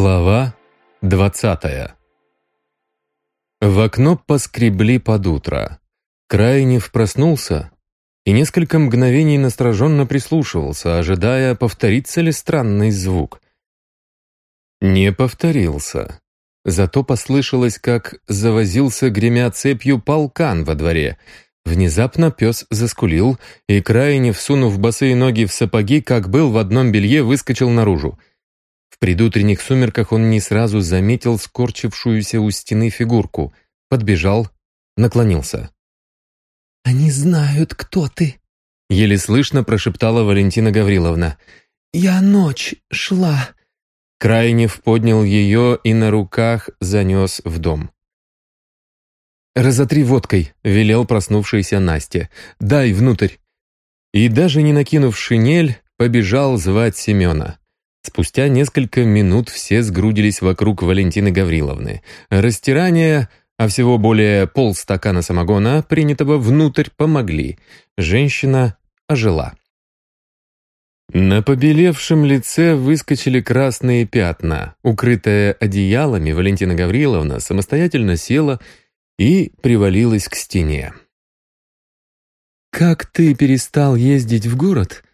Глава двадцатая В окно поскребли под утро. Крайнев проснулся и несколько мгновений настороженно прислушивался, ожидая, повторится ли странный звук. Не повторился. Зато послышалось, как завозился, гремя цепью, полкан во дворе. Внезапно пес заскулил, и Крайнев, сунув босые ноги в сапоги, как был в одном белье, выскочил наружу. В предутренних сумерках он не сразу заметил скорчившуюся у стены фигурку. Подбежал, наклонился. «Они знают, кто ты», — еле слышно прошептала Валентина Гавриловна. «Я ночь шла». Крайнев поднял ее и на руках занес в дом. «Разотри водкой», — велел проснувшийся Настя. «Дай внутрь». И даже не накинув шинель, побежал звать Семена. Спустя несколько минут все сгрудились вокруг Валентины Гавриловны. Растирание, а всего более полстакана самогона, принятого внутрь, помогли. Женщина ожила. На побелевшем лице выскочили красные пятна. Укрытая одеялами, Валентина Гавриловна самостоятельно села и привалилась к стене. «Как ты перестал ездить в город?»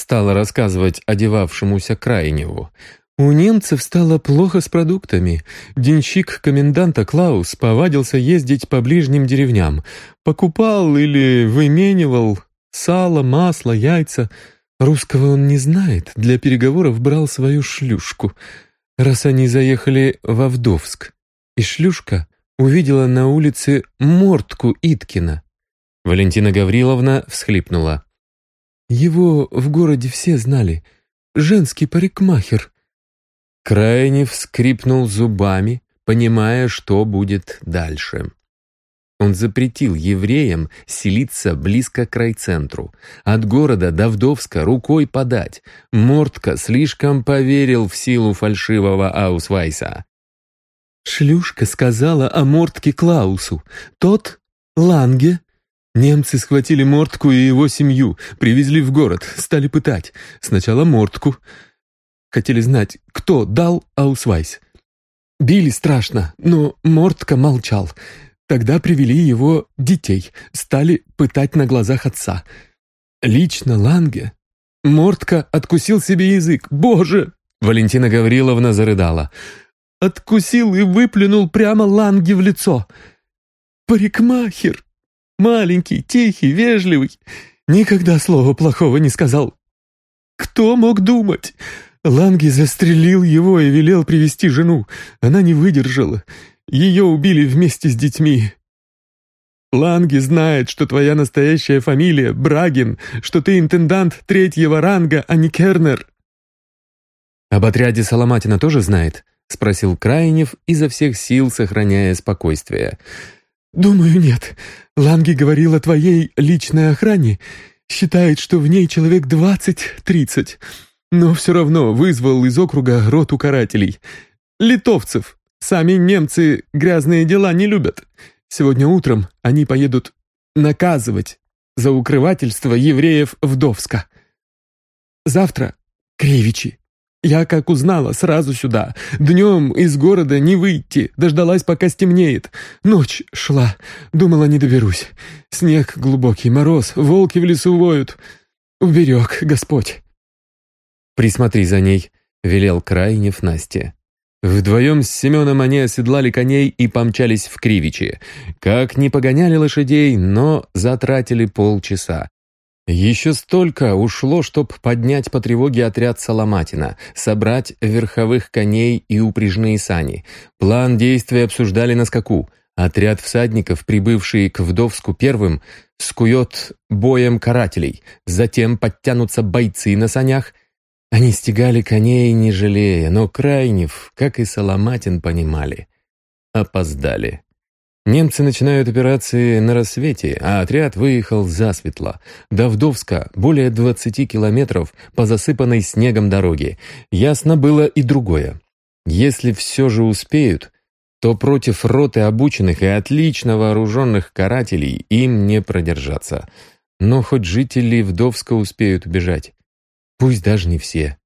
Стала рассказывать одевавшемуся Крайневу. У немцев стало плохо с продуктами. Денщик коменданта Клаус повадился ездить по ближним деревням. Покупал или выменивал сало, масло, яйца. Русского он не знает, для переговоров брал свою шлюшку. Раз они заехали во Вдовск, и шлюшка увидела на улице мортку Иткина. Валентина Гавриловна всхлипнула. Его в городе все знали. Женский парикмахер». Крайне вскрипнул зубами, понимая, что будет дальше. Он запретил евреям селиться близко к райцентру. От города до Вдовска рукой подать. Мортка слишком поверил в силу фальшивого Аусвайса. Шлюшка сказала о Мортке Клаусу. Тот, Ланге, Немцы схватили Мортку и его семью, привезли в город, стали пытать. Сначала Мортку. Хотели знать, кто дал Аусвайс. Били страшно, но Мортка молчал. Тогда привели его детей, стали пытать на глазах отца. Лично Ланге. Мортка откусил себе язык. Боже! Валентина Гавриловна зарыдала. Откусил и выплюнул прямо Ланге в лицо. Парикмахер! Маленький, тихий, вежливый. Никогда слова плохого не сказал. Кто мог думать? Ланги застрелил его и велел привести жену. Она не выдержала. Ее убили вместе с детьми. Ланги знает, что твоя настоящая фамилия Брагин, что ты интендант третьего ранга, а не Кернер. «Об отряде Соломатина тоже знает?» — спросил Крайнев, изо всех сил сохраняя спокойствие. «Думаю, нет. Ланги говорил о твоей личной охране. Считает, что в ней человек двадцать-тридцать. Но все равно вызвал из округа роту карателей. Литовцев. Сами немцы грязные дела не любят. Сегодня утром они поедут наказывать за укрывательство евреев Вдовска. Завтра — Кривичи. Я, как узнала, сразу сюда. Днем из города не выйти, дождалась, пока стемнеет. Ночь шла, думала, не доберусь. Снег глубокий, мороз, волки в лесу воют. Уберег Господь. «Присмотри за ней», — велел Крайнев Насте. Вдвоем с Семеном они оседлали коней и помчались в Кривичи. Как не погоняли лошадей, но затратили полчаса. Еще столько ушло, чтобы поднять по тревоге отряд Соломатина, собрать верховых коней и упряжные сани. План действия обсуждали на скаку. Отряд всадников, прибывший к Вдовску первым, скует боем карателей. Затем подтянутся бойцы на санях. Они стегали коней, не жалея, но Крайнев, как и Соломатин, понимали. Опоздали. Немцы начинают операции на рассвете, а отряд выехал засветло. До Вдовска более 20 километров по засыпанной снегом дороге. Ясно было и другое. Если все же успеют, то против роты обученных и отлично вооруженных карателей им не продержаться. Но хоть жители Вдовска успеют убежать. Пусть даже не все.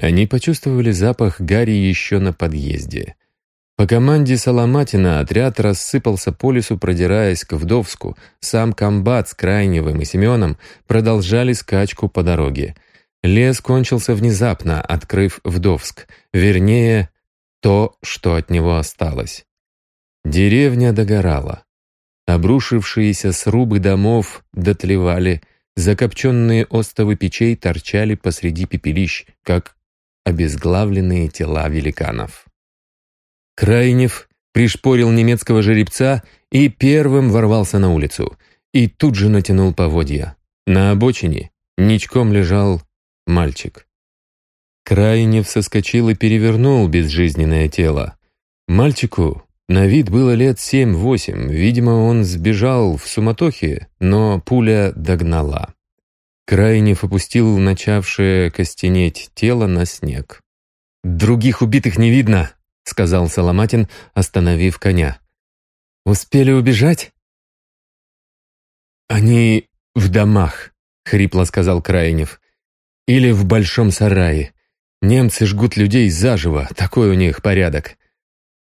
Они почувствовали запах гари еще на подъезде. По команде Соломатина отряд рассыпался по лесу, продираясь к Вдовску. Сам комбат с Крайневым и Семеном продолжали скачку по дороге. Лес кончился внезапно, открыв Вдовск. Вернее, то, что от него осталось. Деревня догорала. Обрушившиеся срубы домов дотлевали, закопченные остовы печей торчали посреди пепелищ, как обезглавленные тела великанов. Крайнев пришпорил немецкого жеребца и первым ворвался на улицу. И тут же натянул поводья. На обочине ничком лежал мальчик. Крайнев соскочил и перевернул безжизненное тело. Мальчику на вид было лет семь-восемь. Видимо, он сбежал в суматохе, но пуля догнала. Крайнев опустил начавшее костенеть тело на снег. «Других убитых не видно», — сказал Соломатин, остановив коня. «Успели убежать?» «Они в домах», — хрипло сказал Крайнев. «Или в большом сарае. Немцы жгут людей заживо, такой у них порядок.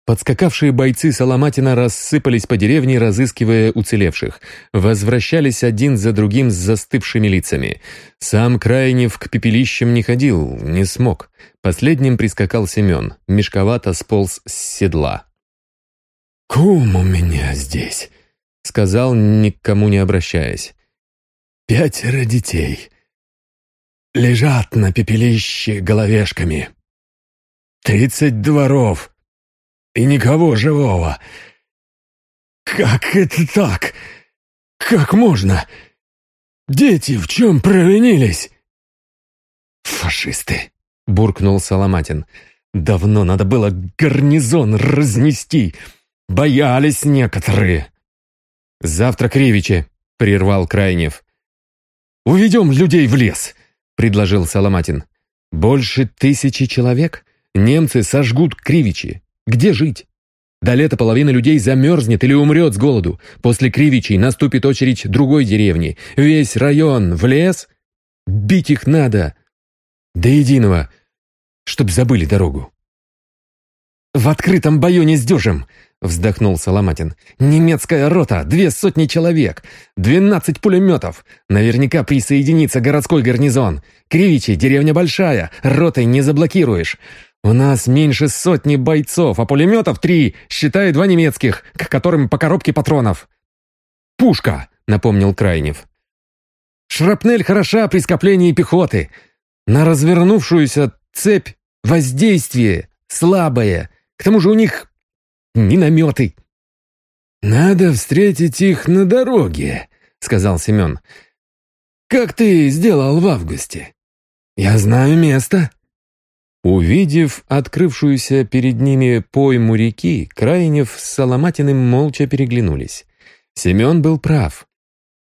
Подскакавшие бойцы Соломатина рассыпались по деревне, разыскивая уцелевших. Возвращались один за другим с застывшими лицами. Сам Крайнев к пепелищам не ходил, не смог. Последним прискакал Семен, мешковато сполз с седла. «Кум у меня здесь», — сказал, никому не обращаясь. «Пятеро детей. Лежат на пепелище головешками. Тридцать дворов» и никого живого. Как это так? Как можно? Дети в чем провинились? Фашисты, буркнул Соломатин. Давно надо было гарнизон разнести. Боялись некоторые. Завтра Кривичи, прервал Крайнев. «Уведем людей в лес», — предложил Соломатин. «Больше тысячи человек? Немцы сожгут Кривичи, где жить? До лета половина людей замерзнет или умрет с голоду. После Кривичей наступит очередь другой деревни. Весь район в лес? Бить их надо. До единого, чтоб забыли дорогу. «В открытом бою не сдюжим!» — вздохнул Соломатин. «Немецкая рота, две сотни человек, двенадцать пулеметов. Наверняка присоединится городской гарнизон. Кривичи, деревня большая, ротой не заблокируешь. «У нас меньше сотни бойцов, а пулеметов три, считая два немецких, к которым по коробке патронов». «Пушка», — напомнил Крайнев. «Шрапнель хороша при скоплении пехоты. На развернувшуюся цепь воздействие слабое. К тому же у них минометы». «Надо встретить их на дороге», — сказал Семен. «Как ты сделал в августе? Я знаю место». Увидев открывшуюся перед ними пойму реки, Крайнев с Соломатиным молча переглянулись. Семен был прав.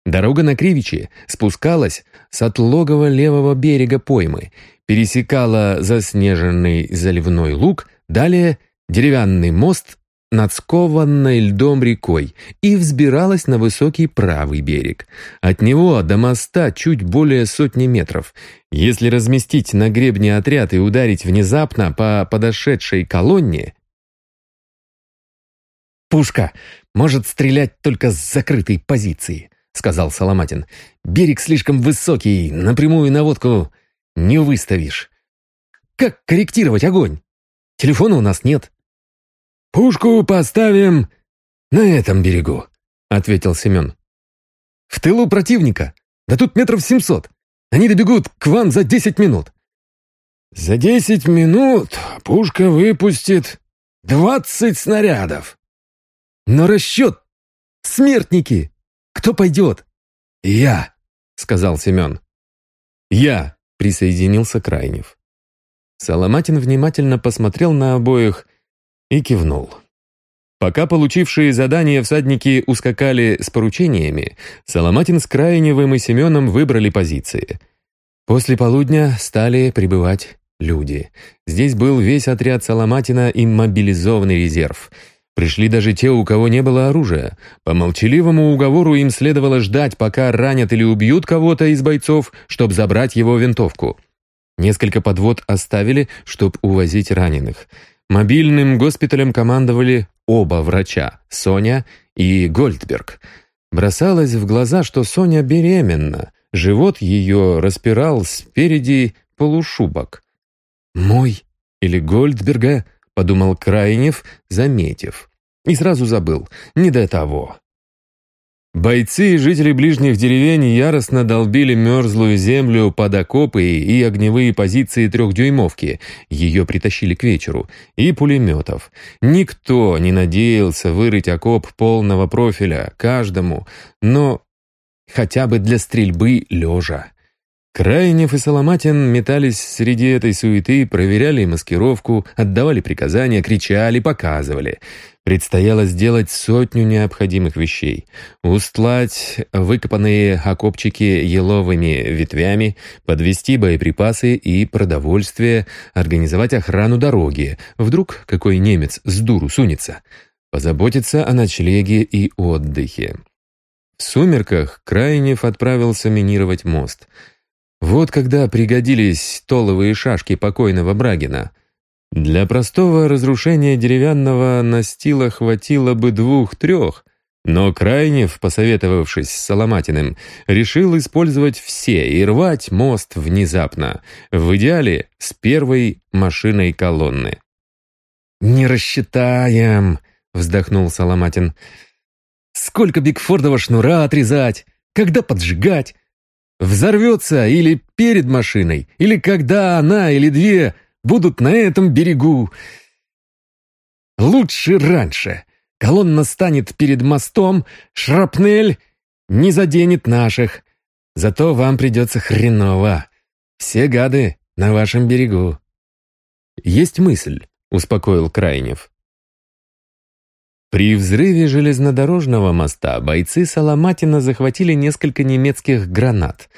Дорога на Кривичи спускалась с отлогого левого берега поймы, пересекала заснеженный заливной луг, далее деревянный мост над скованной льдом рекой и взбиралась на высокий правый берег. От него до моста чуть более сотни метров. Если разместить на гребне отряд и ударить внезапно по подошедшей колонне... «Пушка может стрелять только с закрытой позиции», — сказал Соломатин. «Берег слишком высокий, напрямую наводку не выставишь. Как корректировать огонь? Телефона у нас нет». «Пушку поставим на этом берегу», — ответил Семен. «В тылу противника? Да тут метров семьсот. Они добегут к вам за десять минут». «За десять минут пушка выпустит двадцать снарядов». «Но расчет! Смертники! Кто пойдет?» «Я», — сказал Семен. «Я», — присоединился Крайнев. Соломатин внимательно посмотрел на обоих и кивнул. Пока получившие задание всадники ускакали с поручениями, Соломатин с Крайневым и Семеном выбрали позиции. После полудня стали прибывать люди. Здесь был весь отряд Соломатина и мобилизованный резерв. Пришли даже те, у кого не было оружия. По молчаливому уговору им следовало ждать, пока ранят или убьют кого-то из бойцов, чтобы забрать его винтовку. Несколько подвод оставили, чтобы увозить раненых. Мобильным госпиталем командовали оба врача, Соня и Гольдберг. Бросалось в глаза, что Соня беременна. Живот ее распирал спереди полушубок. «Мой или Гольдберга?» — подумал Крайнев, заметив. И сразу забыл. Не до того. Бойцы и жители ближних деревень яростно долбили мерзлую землю под окопы и огневые позиции трехдюймовки, ее притащили к вечеру, и пулеметов. Никто не надеялся вырыть окоп полного профиля, каждому, но хотя бы для стрельбы лежа. Крайнев и Соломатин метались среди этой суеты, проверяли маскировку, отдавали приказания, кричали, показывали. Предстояло сделать сотню необходимых вещей. Устлать выкопанные окопчики еловыми ветвями, подвести боеприпасы и продовольствие, организовать охрану дороги. Вдруг какой немец с дуру сунется. Позаботиться о ночлеге и отдыхе. В сумерках Крайнев отправился минировать мост — вот когда пригодились толовые шашки покойного Брагина. Для простого разрушения деревянного настила хватило бы двух-трех, но Крайнев, посоветовавшись с Соломатиным, решил использовать все и рвать мост внезапно, в идеале с первой машиной колонны. «Не рассчитаем», — вздохнул Соломатин. «Сколько Бигфордова шнура отрезать? Когда поджигать? Взорвется или перед машиной, или когда она или две будут на этом берегу. Лучше раньше. Колонна станет перед мостом, шрапнель не заденет наших. Зато вам придется хреново. Все гады на вашем берегу. Есть мысль, успокоил Крайнев. При взрыве железнодорожного моста бойцы Соломатина захватили несколько немецких гранат.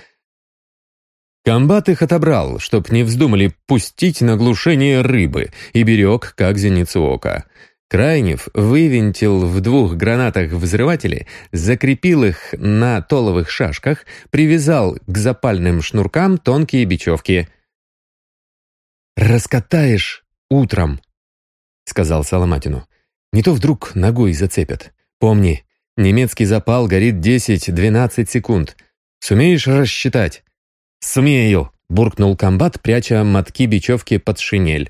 Комбат их отобрал, чтоб не вздумали пустить на глушение рыбы, и берег, как зеницу ока. Крайнев вывинтил в двух гранатах взрыватели, закрепил их на толовых шашках, привязал к запальным шнуркам тонкие бечевки. «Раскатаешь утром», — сказал Соломатину. Не то вдруг ногой зацепят. Помни, немецкий запал горит 10-12 секунд. Сумеешь рассчитать?» «Сумею», — буркнул комбат, пряча мотки бечевки под шинель.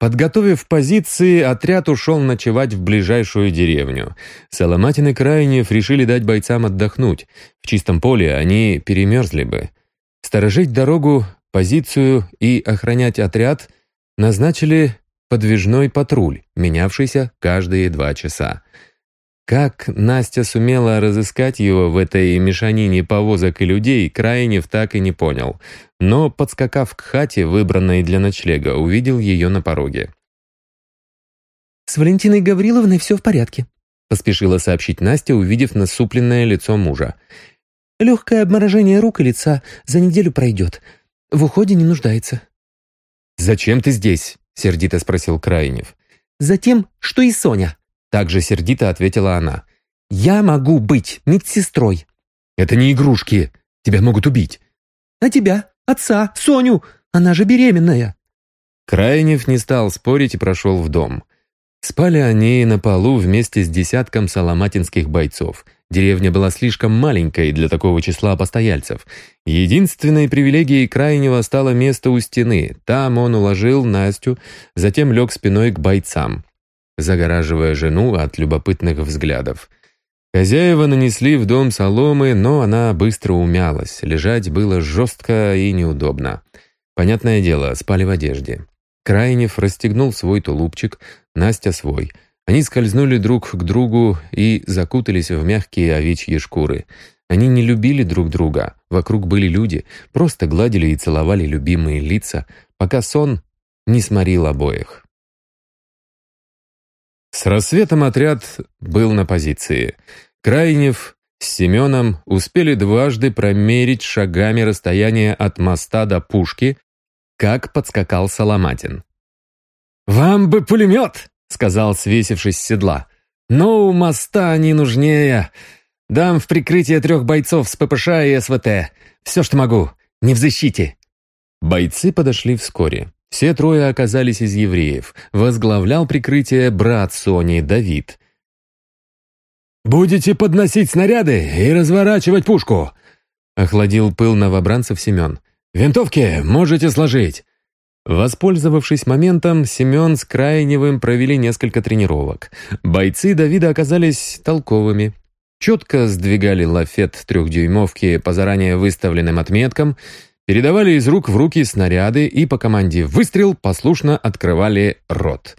Подготовив позиции, отряд ушел ночевать в ближайшую деревню. Соломатин и Крайнев решили дать бойцам отдохнуть. В чистом поле они перемерзли бы. Сторожить дорогу, позицию и охранять отряд назначили подвижной патруль, менявшийся каждые два часа. Как Настя сумела разыскать его в этой мешанине повозок и людей, Крайнев так и не понял. Но, подскакав к хате, выбранной для ночлега, увидел ее на пороге. «С Валентиной Гавриловной все в порядке», — поспешила сообщить Настя, увидев насупленное лицо мужа. «Легкое обморожение рук и лица за неделю пройдет. В уходе не нуждается». «Зачем ты здесь?» сердито спросил Крайнев. «Затем, что и Соня», — также сердито ответила она. «Я могу быть медсестрой». «Это не игрушки. Тебя могут убить». «А тебя? Отца? Соню? Она же беременная». Крайнев не стал спорить и прошел в дом. Спали они на полу вместе с десятком соломатинских бойцов — Деревня была слишком маленькой для такого числа постояльцев. Единственной привилегией крайнего стало место у стены. Там он уложил Настю, затем лег спиной к бойцам, загораживая жену от любопытных взглядов. Хозяева нанесли в дом соломы, но она быстро умялась. Лежать было жестко и неудобно. Понятное дело, спали в одежде. Крайнев расстегнул свой тулупчик, Настя свой — они скользнули друг к другу и закутались в мягкие овечьи шкуры. Они не любили друг друга, вокруг были люди, просто гладили и целовали любимые лица, пока сон не сморил обоих. С рассветом отряд был на позиции. Крайнев с Семеном успели дважды промерить шагами расстояние от моста до пушки, как подскакал Соломатин. «Вам бы пулемет!» — сказал, свесившись с седла. «Но у моста не нужнее. Дам в прикрытие трех бойцов с ППШ и СВТ. Все, что могу. Не в защите». Бойцы подошли вскоре. Все трое оказались из евреев. Возглавлял прикрытие брат Сони, Давид. «Будете подносить снаряды и разворачивать пушку!» Охладил пыл новобранцев Семен. «Винтовки можете сложить!» Воспользовавшись моментом, Семен с Крайневым провели несколько тренировок. Бойцы Давида оказались толковыми. Четко сдвигали лафет трехдюймовки по заранее выставленным отметкам, передавали из рук в руки снаряды и по команде «выстрел» послушно открывали рот.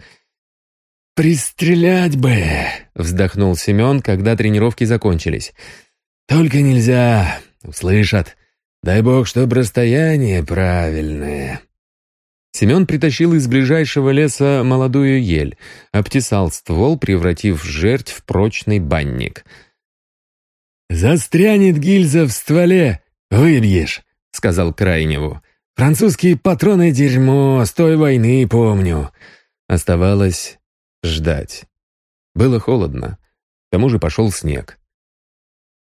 «Пристрелять бы!» — вздохнул Семен, когда тренировки закончились. «Только нельзя, услышат. Дай бог, чтоб расстояние правильное». Семен притащил из ближайшего леса молодую ель, обтесал ствол, превратив жертв в прочный банник. «Застрянет гильза в стволе, выбьешь», — сказал Крайневу. «Французские патроны дерьмо, с той войны помню». Оставалось ждать. Было холодно. К тому же пошел снег.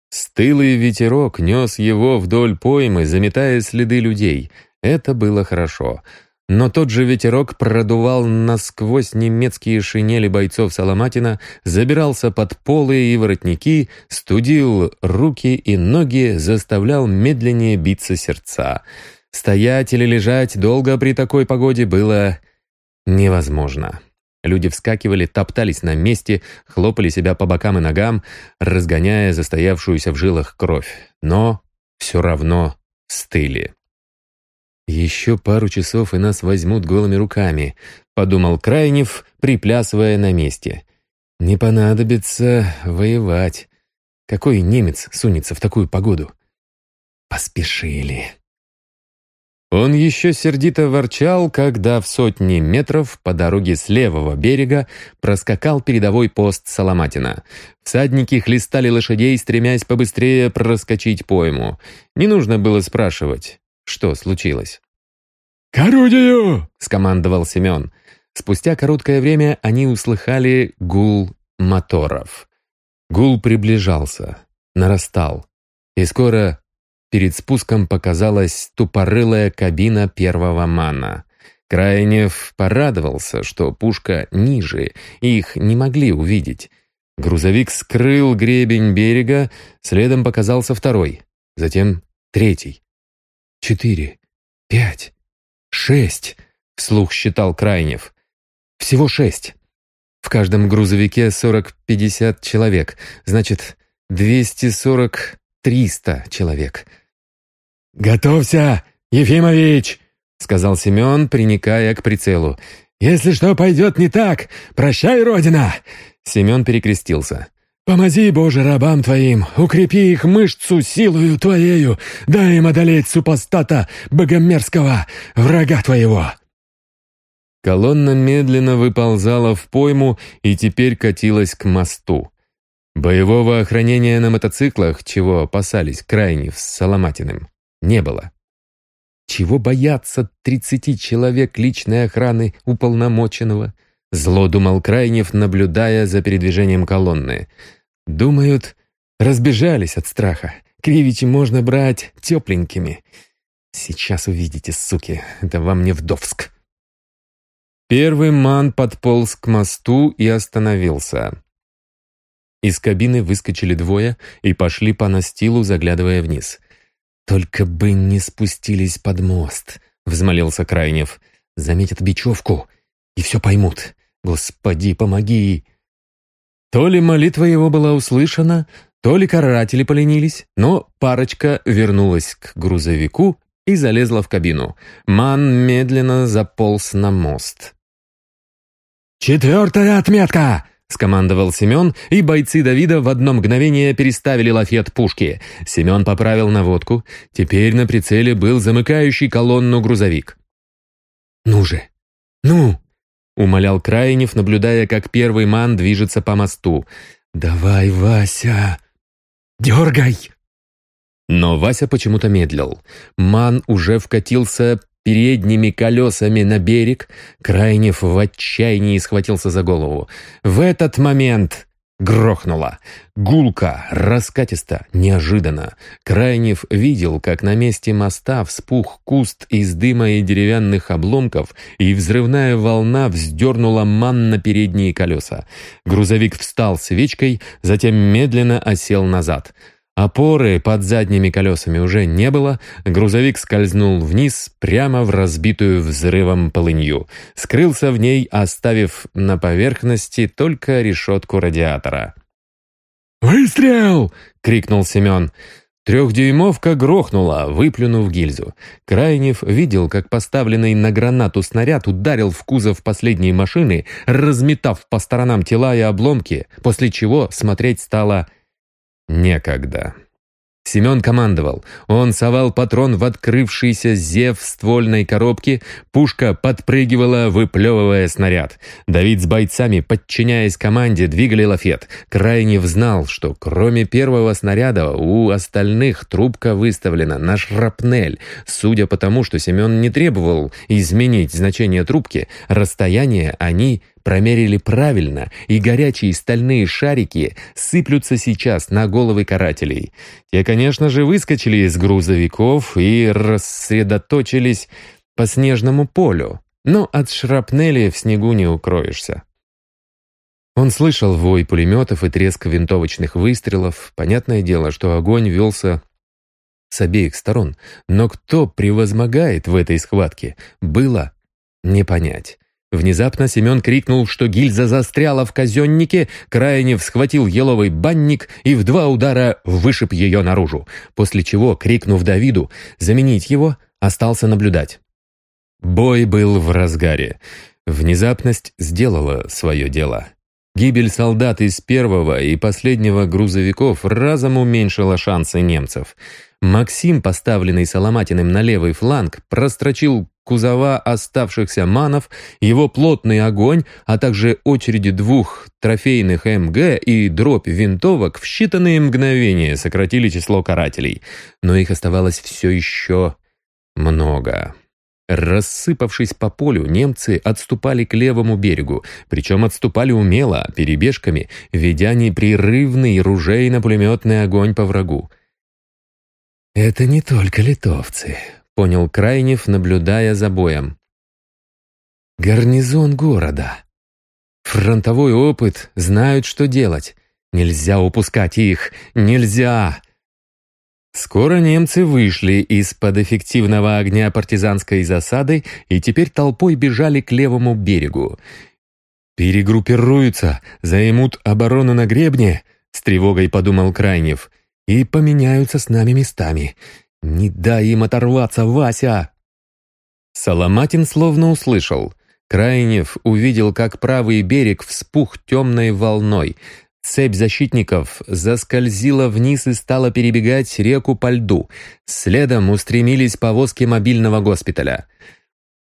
Стылый ветерок нес его вдоль поймы, заметая следы людей. Это было хорошо. Но тот же ветерок продувал насквозь немецкие шинели бойцов Соломатина, забирался под полы и воротники, студил руки и ноги, заставлял медленнее биться сердца. Стоять или лежать долго при такой погоде было невозможно. Люди вскакивали, топтались на месте, хлопали себя по бокам и ногам, разгоняя застоявшуюся в жилах кровь, но все равно стыли. «Еще пару часов, и нас возьмут голыми руками», — подумал Крайнев, приплясывая на месте. «Не понадобится воевать. Какой немец сунется в такую погоду?» «Поспешили». Он еще сердито ворчал, когда в сотни метров по дороге с левого берега проскакал передовой пост Соломатина. Всадники хлестали лошадей, стремясь побыстрее проскочить пойму. Не нужно было спрашивать. Что случилось? «К орудию!» — скомандовал Семен. Спустя короткое время они услыхали гул моторов. Гул приближался, нарастал, и скоро перед спуском показалась тупорылая кабина первого мана. Крайнев порадовался, что пушка ниже, их не могли увидеть. Грузовик скрыл гребень берега, следом показался второй, затем третий. Четыре, пять, шесть, вслух считал Крайнев. Всего шесть. В каждом грузовике сорок-пятьдесят человек, значит, двести сорок-триста человек. «Готовься, Ефимович!» — сказал Семен, приникая к прицелу. «Если что пойдет не так, прощай, Родина!» Семен перекрестился. «Помози, Боже, рабам Твоим, укрепи их мышцу силою Твоею, дай им одолеть супостата богомерзкого, врага Твоего!» Колонна медленно выползала в пойму и теперь катилась к мосту. Боевого охранения на мотоциклах, чего опасались Крайнев с Соломатиным, не было. Чего бояться тридцати человек личной охраны уполномоченного? Зло думал Крайнев, наблюдая за передвижением колонны. Думают, разбежались от страха. Кривичи можно брать тепленькими. Сейчас увидите, суки, это вам не Вдовск. Первый ман подполз к мосту и остановился. Из кабины выскочили двое и пошли по настилу, заглядывая вниз. «Только бы не спустились под мост», — взмолился Крайнев. «Заметят бечевку и все поймут. Господи, помоги!» То ли молитва его была услышана, то ли каратели поленились, но парочка вернулась к грузовику и залезла в кабину. Ман медленно заполз на мост. «Четвертая отметка!» — скомандовал Семен, и бойцы Давида в одно мгновение переставили лафет пушки. Семен поправил наводку. Теперь на прицеле был замыкающий колонну грузовик. «Ну же! Ну!» — умолял Крайнев, наблюдая, как первый ман движется по мосту. «Давай, Вася! Дергай!» Но Вася почему-то медлил. Ман уже вкатился передними колесами на берег, Крайнев в отчаянии схватился за голову. В этот момент Грохнуло. Гулко, раскатисто, неожиданно. Крайнев видел, как на месте моста вспух куст из дыма и деревянных обломков, и взрывная волна вздернула ман на передние колеса. Грузовик встал свечкой, затем медленно осел назад — Опоры под задними колесами уже не было, грузовик скользнул вниз прямо в разбитую взрывом полынью. Скрылся в ней, оставив на поверхности только решетку радиатора. «Выстрел!» — крикнул Семен. Трехдюймовка грохнула, выплюнув гильзу. Крайнев видел, как поставленный на гранату снаряд ударил в кузов последней машины, разметав по сторонам тела и обломки, после чего смотреть стало Некогда. Семен командовал. Он совал патрон в открывшийся зев ствольной коробки, пушка подпрыгивала, выплевывая снаряд. Давид с бойцами, подчиняясь команде, двигали лафет. Крайнев знал, что кроме первого снаряда у остальных трубка выставлена на шрапнель. Судя по тому, что Семен не требовал изменить значение трубки, расстояние они промерили правильно, и горячие стальные шарики сыплются сейчас на головы карателей. Те, конечно же, выскочили из грузовиков и рассредоточились по снежному полю, но от шрапнели в снегу не укроешься. Он слышал вой пулеметов и треск винтовочных выстрелов. Понятное дело, что огонь велся с обеих сторон. Но кто превозмогает в этой схватке, было не понять. Внезапно Семен крикнул, что гильза застряла в казеннике, Крайнев схватил еловый банник и в два удара вышиб ее наружу, после чего, крикнув Давиду заменить его, остался наблюдать. Бой был в разгаре. Внезапность сделала свое дело. Гибель солдат из первого и последнего грузовиков разом уменьшила шансы немцев. Максим, поставленный Соломатиным на левый фланг, прострочил кузова оставшихся манов, его плотный огонь, а также очереди двух трофейных МГ и дробь винтовок в считанные мгновения сократили число карателей. Но их оставалось все еще много. Рассыпавшись по полю, немцы отступали к левому берегу, причем отступали умело, перебежками, ведя непрерывный ружейно-пулеметный огонь по врагу. «Это не только литовцы», — понял Крайнев, наблюдая за боем. «Гарнизон города. Фронтовой опыт, знают, что делать. Нельзя упускать их, нельзя!» Скоро немцы вышли из-под эффективного огня партизанской засады и теперь толпой бежали к левому берегу. «Перегруппируются, займут оборону на гребне», — с тревогой подумал Крайнев, «и поменяются с нами местами. Не дай им оторваться, Вася!» Соломатин словно услышал. Крайнев увидел, как правый берег вспух темной волной — Цепь защитников заскользила вниз и стала перебегать реку по льду. Следом устремились повозки мобильного госпиталя.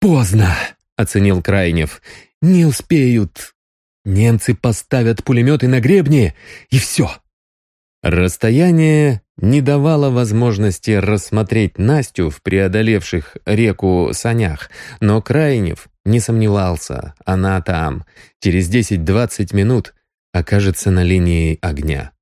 «Поздно!» — оценил Крайнев. «Не успеют. Немцы поставят пулеметы на гребне, и все!» Расстояние не давало возможности рассмотреть Настю в преодолевших реку санях, но Крайнев не сомневался, она там. Через 10-20 минут окажется на линии огня.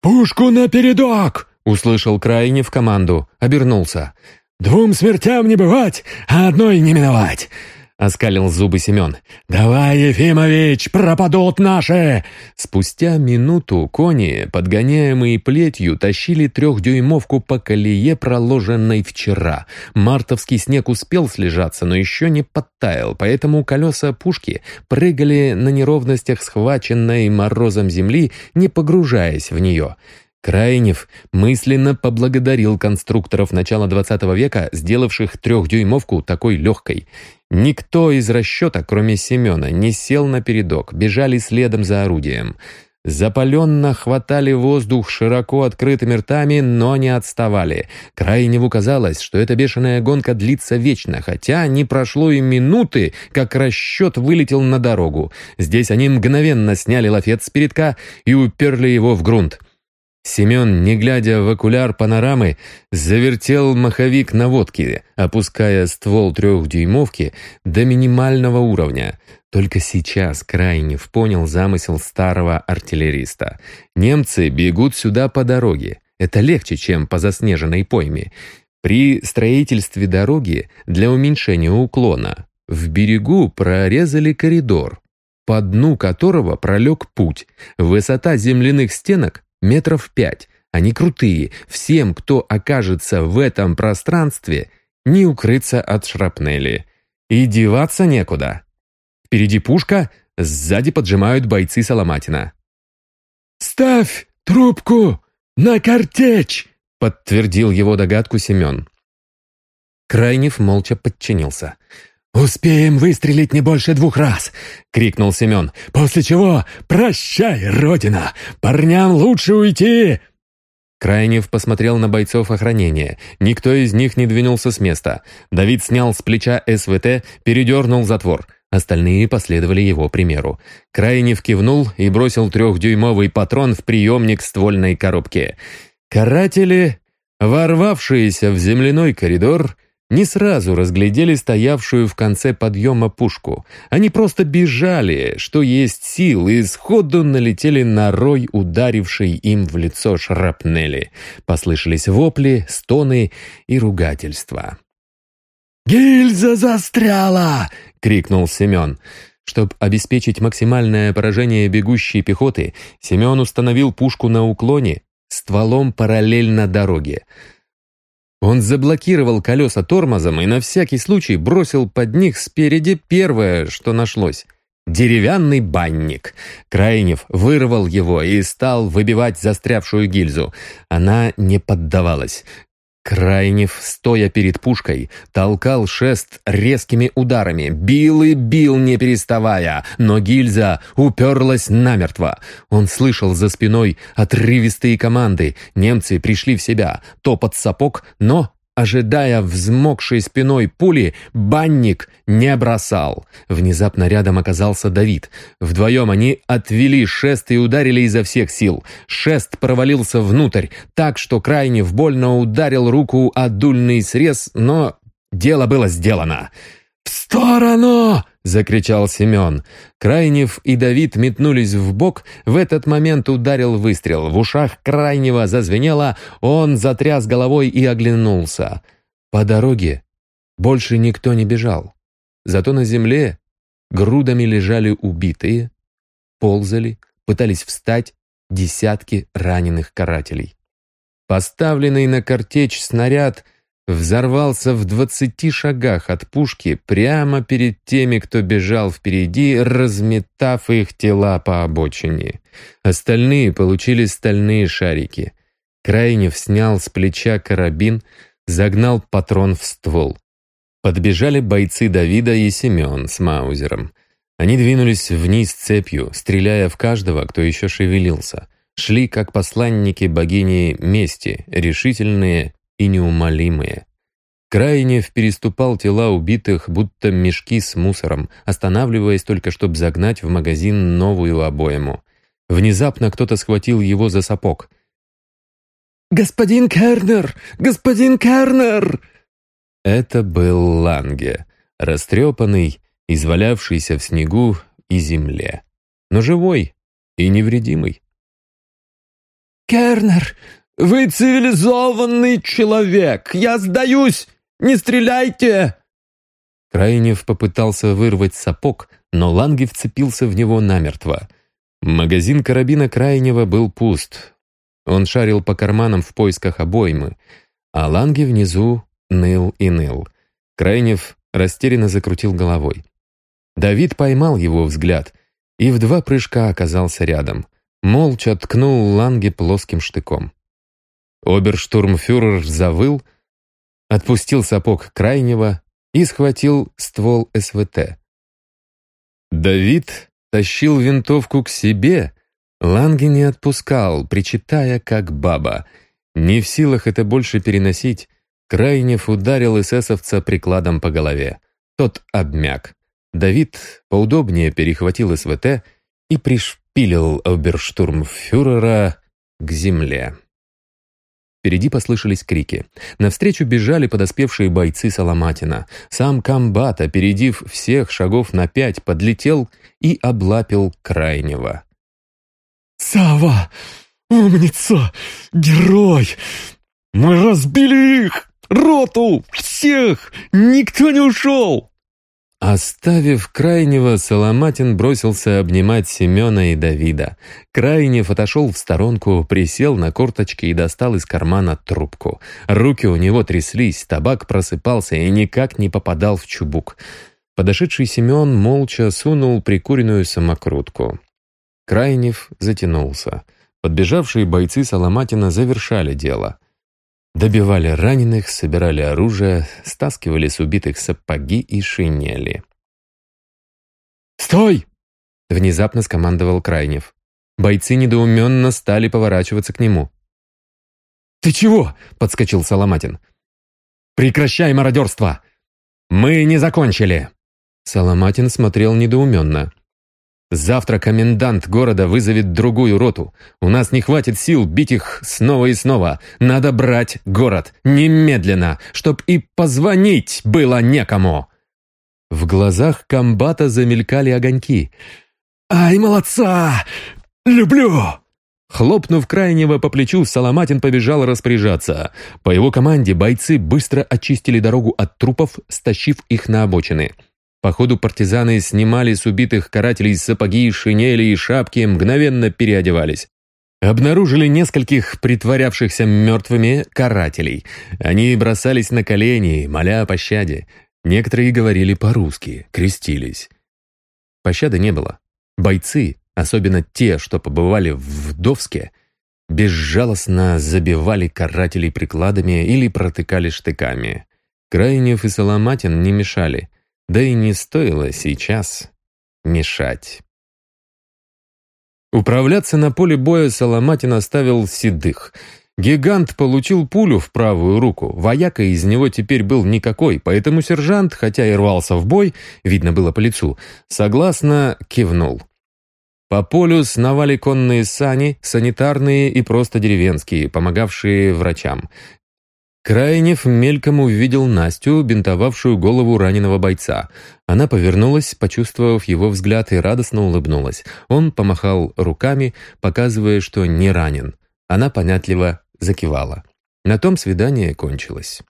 «Пушку напередок!» — услышал крайне в команду, обернулся. «Двум смертям не бывать, а одной не миновать!» — оскалил зубы Семен. «Давай, Ефимович, пропадут наши!» Спустя минуту кони, подгоняемые плетью, тащили трехдюймовку по колее, проложенной вчера. Мартовский снег успел слежаться, но еще не подтаял, поэтому колеса пушки прыгали на неровностях схваченной морозом земли, не погружаясь в нее. Крайнев мысленно поблагодарил конструкторов начала 20 века, сделавших трехдюймовку такой легкой. Никто из расчета, кроме Семена, не сел на передок, бежали следом за орудием. Запаленно хватали воздух широко открытыми ртами, но не отставали. Крайневу казалось, что эта бешеная гонка длится вечно, хотя не прошло и минуты, как расчет вылетел на дорогу. Здесь они мгновенно сняли лафет с передка и уперли его в грунт. Семен, не глядя в окуляр панорамы, завертел маховик наводки, опуская ствол трехдюймовки до минимального уровня. Только сейчас Крайнев понял замысел старого артиллериста. Немцы бегут сюда по дороге. Это легче, чем по заснеженной пойме. При строительстве дороги для уменьшения уклона в берегу прорезали коридор, по дну которого пролег путь. Высота земляных стенок метров пять. Они крутые. Всем, кто окажется в этом пространстве, не укрыться от шрапнели. И деваться некуда. Впереди пушка, сзади поджимают бойцы Соломатина. «Ставь трубку на картечь!» подтвердил его догадку Семен. Крайнев молча подчинился. «Успеем выстрелить не больше двух раз!» — крикнул Семен. «После чего прощай, Родина! Парням лучше уйти!» Крайнев посмотрел на бойцов охранения. Никто из них не двинулся с места. Давид снял с плеча СВТ, передернул затвор. Остальные последовали его примеру. Крайнев кивнул и бросил трехдюймовый патрон в приемник ствольной коробки. Каратели, ворвавшиеся в земляной коридор, не сразу разглядели стоявшую в конце подъема пушку. Они просто бежали, что есть сил, и сходу налетели на рой, ударивший им в лицо шрапнели. Послышались вопли, стоны и ругательства. «Гильза застряла!» — крикнул Семен. Чтобы обеспечить максимальное поражение бегущей пехоты, Семен установил пушку на уклоне, стволом параллельно дороге. Он заблокировал колеса тормозом и на всякий случай бросил под них спереди первое, что нашлось. Деревянный банник. Крайнев вырвал его и стал выбивать застрявшую гильзу. Она не поддавалась. Крайнев, стоя перед пушкой, толкал шест резкими ударами, бил и бил, не переставая, но гильза уперлась намертво. Он слышал за спиной отрывистые команды, немцы пришли в себя, топот сапог, но Ожидая взмокшей спиной пули, банник не бросал. Внезапно рядом оказался Давид. Вдвоем они отвели шест и ударили изо всех сил. Шест провалился внутрь, так что крайне больно ударил руку о дульный срез, но дело было сделано. «В сторону!» Закричал Семен. Крайнев и Давид метнулись в бок. В этот момент ударил выстрел. В ушах Крайнего зазвенело, он затряс головой и оглянулся. По дороге больше никто не бежал. Зато на земле грудами лежали убитые, ползали, пытались встать десятки раненых карателей. Поставленный на картечь снаряд — взорвался в двадцати шагах от пушки прямо перед теми, кто бежал впереди, разметав их тела по обочине. Остальные получили стальные шарики. Крайнев снял с плеча карабин, загнал патрон в ствол. Подбежали бойцы Давида и Семен с Маузером. Они двинулись вниз цепью, стреляя в каждого, кто еще шевелился. Шли, как посланники богини мести, решительные и неумолимые. Крайнев переступал тела убитых, будто мешки с мусором, останавливаясь только, чтобы загнать в магазин новую обойму. Внезапно кто-то схватил его за сапог. «Господин Кернер! Господин Кернер!» Это был Ланге, растрепанный, извалявшийся в снегу и земле, но живой и невредимый. «Кернер! «Вы цивилизованный человек! Я сдаюсь! Не стреляйте!» Крайнев попытался вырвать сапог, но Ланги вцепился в него намертво. Магазин карабина Крайнева был пуст. Он шарил по карманам в поисках обоймы, а Ланги внизу ныл и ныл. Крайнев растерянно закрутил головой. Давид поймал его взгляд и в два прыжка оказался рядом. Молча ткнул Ланге плоским штыком. Оберштурмфюрер завыл, отпустил сапог крайнего и схватил ствол СВТ. Давид тащил винтовку к себе, Ланге не отпускал, причитая как баба. Не в силах это больше переносить, Крайнев ударил эсэсовца прикладом по голове. Тот обмяк. Давид поудобнее перехватил СВТ и пришпилил оберштурмфюрера к земле. Впереди послышались крики. Навстречу бежали подоспевшие бойцы Соломатина. Сам комбат, опередив всех шагов на пять, подлетел и облапил крайнего. «Сава! Умница! Герой! Мы разбили их! Роту! Всех! Никто не ушел!» Оставив Крайнего, Соломатин бросился обнимать Семена и Давида. Крайнев отошел в сторонку, присел на корточки и достал из кармана трубку. Руки у него тряслись, табак просыпался и никак не попадал в чубук. Подошедший Семен молча сунул прикуренную самокрутку. Крайнев затянулся. Подбежавшие бойцы Соломатина завершали дело. Добивали раненых, собирали оружие, стаскивали с убитых сапоги и шинели. «Стой!» — внезапно скомандовал Крайнев. Бойцы недоуменно стали поворачиваться к нему. «Ты чего?» — подскочил Соломатин. «Прекращай мародерство! Мы не закончили!» Соломатин смотрел недоуменно. Завтра комендант города вызовет другую роту. У нас не хватит сил бить их снова и снова. Надо брать город. Немедленно, чтоб и позвонить было некому». В глазах комбата замелькали огоньки. «Ай, молодца! Люблю!» Хлопнув крайнего по плечу, Соломатин побежал распоряжаться. По его команде бойцы быстро очистили дорогу от трупов, стащив их на обочины. По ходу партизаны снимали с убитых карателей сапоги, шинели и шапки, мгновенно переодевались. Обнаружили нескольких притворявшихся мертвыми карателей. Они бросались на колени, моля о пощаде. Некоторые говорили по-русски, крестились. Пощады не было. Бойцы, особенно те, что побывали в Вдовске, безжалостно забивали карателей прикладами или протыкали штыками. Крайнев и Соломатин не мешали. Да и не стоило сейчас мешать. Управляться на поле боя Соломатин оставил седых. Гигант получил пулю в правую руку. Вояка из него теперь был никакой, поэтому сержант, хотя и рвался в бой, видно было по лицу, согласно кивнул. По полю сновали конные сани, санитарные и просто деревенские, помогавшие врачам. Крайнев мельком увидел Настю, бинтовавшую голову раненого бойца. Она повернулась, почувствовав его взгляд, и радостно улыбнулась. Он помахал руками, показывая, что не ранен. Она понятливо закивала. На том свидание кончилось.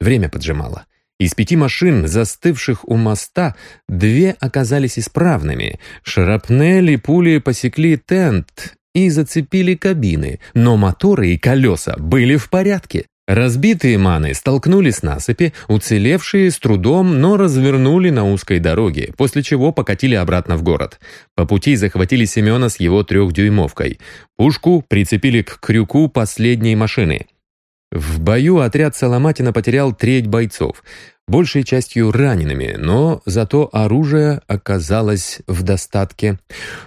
Время поджимало. Из пяти машин, застывших у моста, две оказались исправными. Шрапнель и пули посекли тент и зацепили кабины, но моторы и колеса были в порядке. Разбитые маны столкнулись с насыпи, уцелевшие с трудом, но развернули на узкой дороге, после чего покатили обратно в город. По пути захватили Семена с его трехдюймовкой. Пушку прицепили к крюку последней машины. В бою отряд Соломатина потерял треть бойцов большей частью ранеными, но зато оружие оказалось в достатке.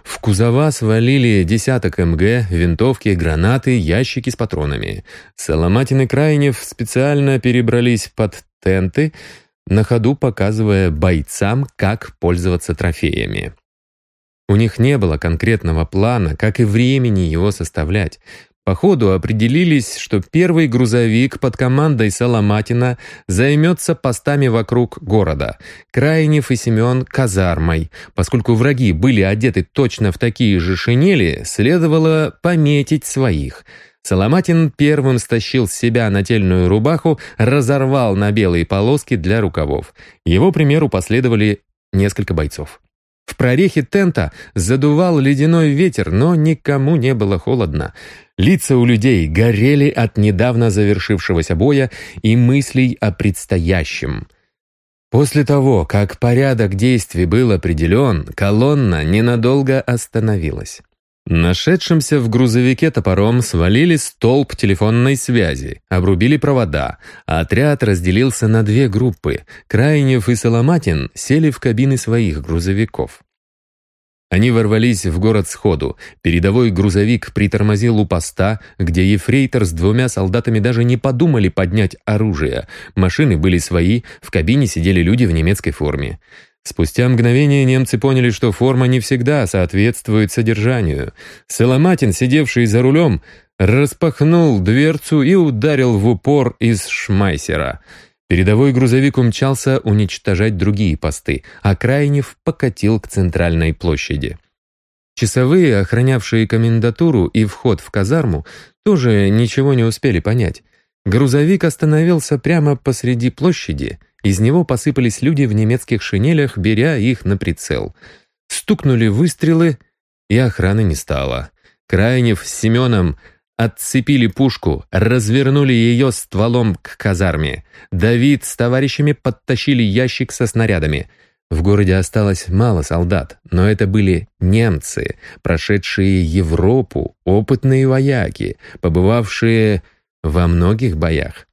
В кузова свалили десяток МГ, винтовки, гранаты, ящики с патронами. Соломатин и Крайнев специально перебрались под тенты, на ходу показывая бойцам, как пользоваться трофеями. У них не было конкретного плана, как и времени его составлять. По ходу определились, что первый грузовик под командой Соломатина займется постами вокруг города. Крайнев и Семен — казармой. Поскольку враги были одеты точно в такие же шинели, следовало пометить своих. Соломатин первым стащил с себя нательную рубаху, разорвал на белые полоски для рукавов. Его примеру последовали несколько бойцов. В прорехе тента задувал ледяной ветер, но никому не было холодно. Лица у людей горели от недавно завершившегося боя и мыслей о предстоящем. После того, как порядок действий был определен, колонна ненадолго остановилась. Нашедшимся в грузовике топором свалили столб телефонной связи, обрубили провода, а отряд разделился на две группы. Крайнев и Соломатин сели в кабины своих грузовиков. Они ворвались в город сходу. Передовой грузовик притормозил у поста, где ефрейтор с двумя солдатами даже не подумали поднять оружие. Машины были свои, в кабине сидели люди в немецкой форме. Спустя мгновение немцы поняли, что форма не всегда соответствует содержанию. Соломатин, сидевший за рулем, распахнул дверцу и ударил в упор из шмайсера. Передовой грузовик умчался уничтожать другие посты, а Крайнев покатил к центральной площади. Часовые, охранявшие комендатуру и вход в казарму, тоже ничего не успели понять. Грузовик остановился прямо посреди площади, из него посыпались люди в немецких шинелях, беря их на прицел. Стукнули выстрелы, и охраны не стало. Крайнев с Семеном отцепили пушку, развернули ее стволом к казарме. Давид с товарищами подтащили ящик со снарядами. В городе осталось мало солдат, но это были немцы, прошедшие Европу, опытные вояки, побывавшие во многих боях.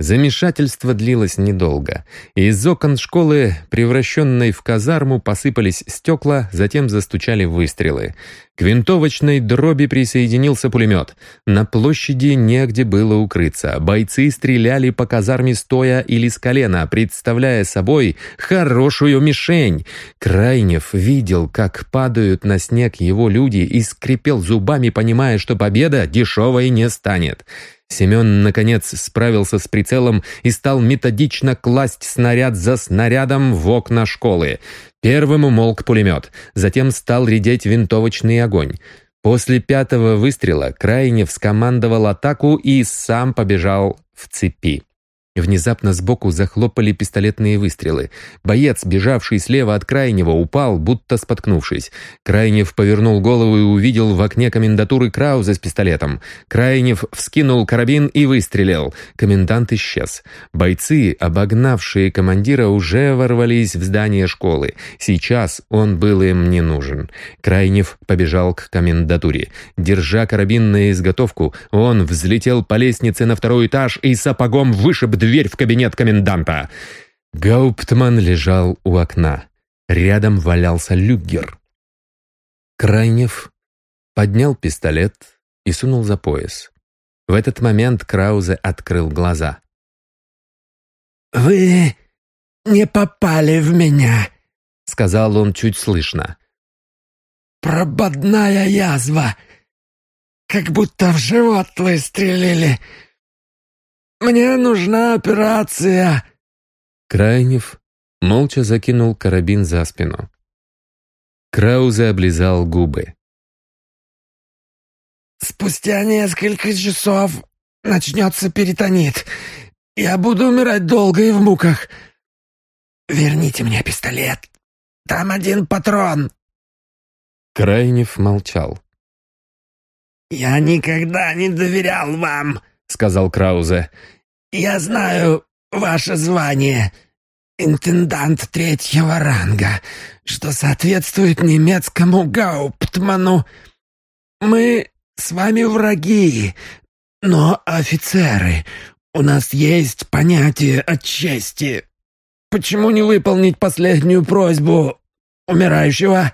Замешательство длилось недолго. Из окон школы, превращенной в казарму, посыпались стекла, затем застучали выстрелы. К винтовочной дроби присоединился пулемет. На площади негде было укрыться. Бойцы стреляли по казарме стоя или с колена, представляя собой хорошую мишень. Крайнев видел, как падают на снег его люди и скрипел зубами, понимая, что победа дешевой не станет. Семен, наконец, справился с прицелом и стал методично класть снаряд за снарядом в окна школы. Первым умолк пулемет, затем стал редеть винтовочный огонь. После пятого выстрела Крайнев скомандовал атаку и сам побежал в цепи. Внезапно сбоку захлопали пистолетные выстрелы. Боец, бежавший слева от Крайнего, упал, будто споткнувшись. Крайнев повернул голову и увидел в окне комендатуры Крауза с пистолетом. Крайнев вскинул карабин и выстрелил. Комендант исчез. Бойцы, обогнавшие командира, уже ворвались в здание школы. Сейчас он был им не нужен. Крайнев побежал к комендатуре. Держа карабин на изготовку, он взлетел по лестнице на второй этаж и сапогом вышиб дверь в кабинет коменданта. Гауптман лежал у окна. Рядом валялся люгер. Крайнев поднял пистолет и сунул за пояс. В этот момент Краузе открыл глаза. «Вы не попали в меня», — сказал он чуть слышно. «Прободная язва, как будто в живот выстрелили. Мне нужна операция!» Крайнев молча закинул карабин за спину. Краузе облизал губы. «Спустя несколько часов начнется перитонит. Я буду умирать долго и в муках. Верните мне пистолет. Там один патрон». Крайнев молчал. «Я никогда не доверял вам», — сказал Краузе. «Я знаю ваше звание, интендант третьего ранга, что соответствует немецкому гауптману. Мы с вами враги, но офицеры. У нас есть понятие о чести. Почему не выполнить последнюю просьбу умирающего?»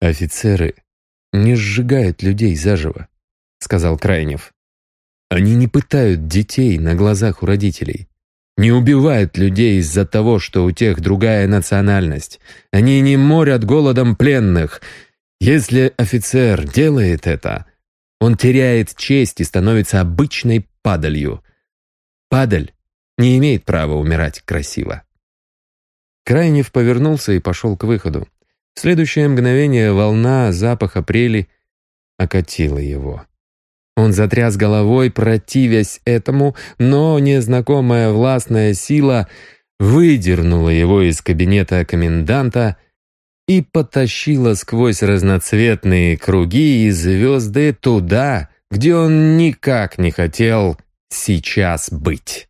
«Офицеры не сжигают людей заживо», — сказал Крайнев. Они не пытают детей на глазах у родителей. Не убивают людей из-за того, что у тех другая национальность. Они не морят голодом пленных. Если офицер делает это, он теряет честь и становится обычной падалью. Падаль не имеет права умирать красиво. Крайнев повернулся и пошел к выходу. В следующее мгновение волна запаха прели окатила его. Он затряс головой, противясь этому, но незнакомая властная сила выдернула его из кабинета коменданта и потащила сквозь разноцветные круги и звезды туда, где он никак не хотел сейчас быть.